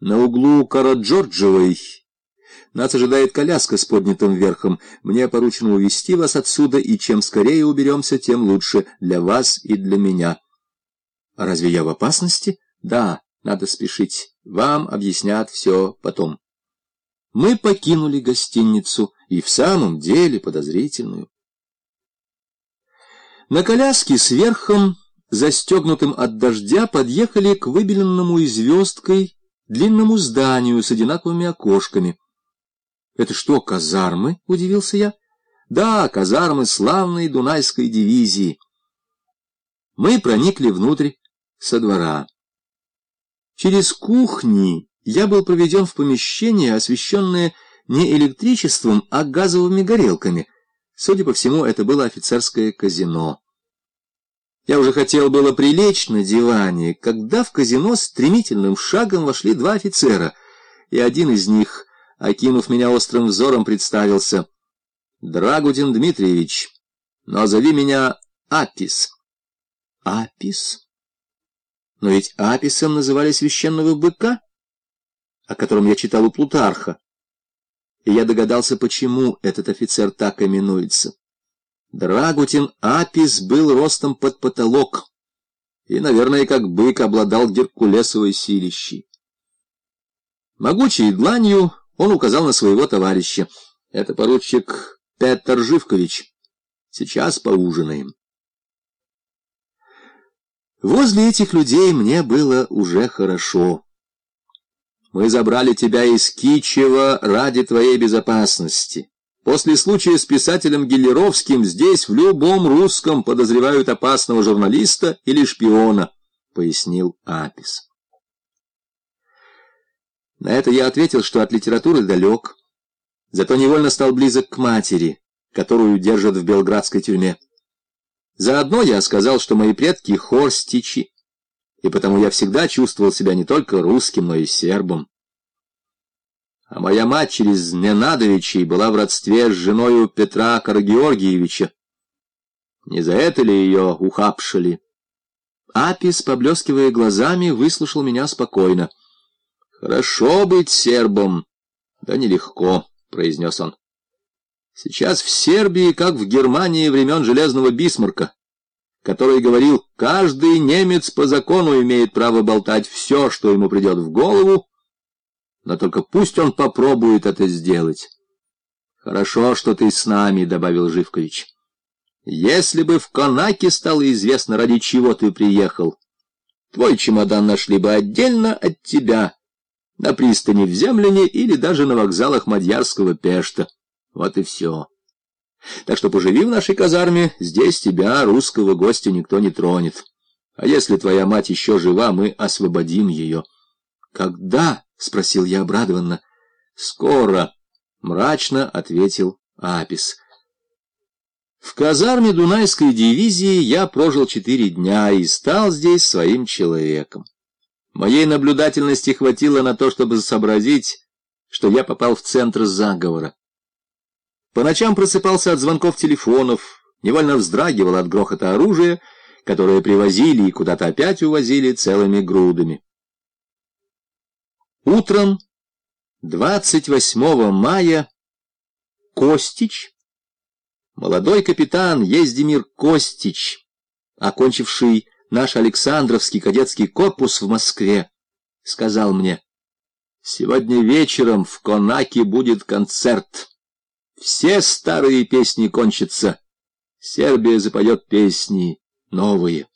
На углу Караджорджевой нас ожидает коляска с поднятым верхом. Мне поручено увезти вас отсюда, и чем скорее уберемся, тем лучше для вас и для меня. А разве я в опасности? Да, надо спешить. Вам объяснят все потом. Мы покинули гостиницу, и в самом деле подозрительную. На коляске с верхом, застегнутым от дождя, подъехали к выбеленному и звездкой длинному зданию с одинаковыми окошками. — Это что, казармы? — удивился я. — Да, казармы славной Дунайской дивизии. Мы проникли внутрь со двора. Через кухни я был проведен в помещение, освещенное не электричеством, а газовыми горелками. Судя по всему, это было офицерское казино. Я уже хотел было прилечь на диване, когда в казино стремительным шагом вошли два офицера, и один из них, окинув меня острым взором, представился. «Драгутин Дмитриевич, но зови меня Апис». «Апис? Но ведь Аписом называли священного быка, о котором я читал у Плутарха, и я догадался, почему этот офицер так именуется». Драгутин Апис был ростом под потолок и, наверное, как бык обладал геркулесовой силищей. Могучей дланью он указал на своего товарища. Это поручик Петр Живкович. Сейчас поужинаем. Возле этих людей мне было уже хорошо. Мы забрали тебя из Кичева ради твоей безопасности. После случая с писателем Гелеровским здесь в любом русском подозревают опасного журналиста или шпиона, пояснил Апис. На это я ответил, что от литературы далек, зато невольно стал близок к матери, которую держат в белградской тюрьме. Заодно я сказал, что мои предки хорстичи, и потому я всегда чувствовал себя не только русским, но и сербом. А моя мать через Ненадовичей была в родстве с женою Петра Карагеоргиевича. Не за это ли ее ухапшили? Апис, поблескивая глазами, выслушал меня спокойно. — Хорошо быть сербом, да нелегко, — произнес он. — Сейчас в Сербии, как в Германии времен Железного Бисмарка, который говорил, каждый немец по закону имеет право болтать все, что ему придет в голову, но только пусть он попробует это сделать. — Хорошо, что ты с нами, — добавил Живкович. — Если бы в Конаке стало известно, ради чего ты приехал, твой чемодан нашли бы отдельно от тебя, на пристани в Земляне или даже на вокзалах Мадьярского Пешта. Вот и все. Так что поживи в нашей казарме, здесь тебя, русского гостя, никто не тронет. А если твоя мать еще жива, мы освободим ее. — Когда? — спросил я обрадованно. — Скоро, — мрачно ответил Апис. В казарме Дунайской дивизии я прожил четыре дня и стал здесь своим человеком. Моей наблюдательности хватило на то, чтобы сообразить, что я попал в центр заговора. По ночам просыпался от звонков телефонов, невольно вздрагивал от грохота оружия, которое привозили и куда-то опять увозили целыми грудами. Утром 28 мая Костич, молодой капитан Ездимир Костич, окончивший наш Александровский кадетский корпус в Москве, сказал мне, «Сегодня вечером в Конаке будет концерт. Все старые песни кончатся. Сербия запоет песни новые».